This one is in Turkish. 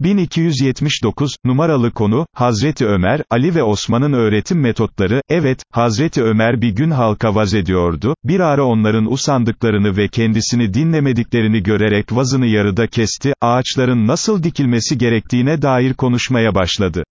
1279, numaralı konu, Hazreti Ömer, Ali ve Osman'ın öğretim metotları, evet, Hazreti Ömer bir gün halka vaz ediyordu, bir ara onların usandıklarını ve kendisini dinlemediklerini görerek vazını yarıda kesti, ağaçların nasıl dikilmesi gerektiğine dair konuşmaya başladı.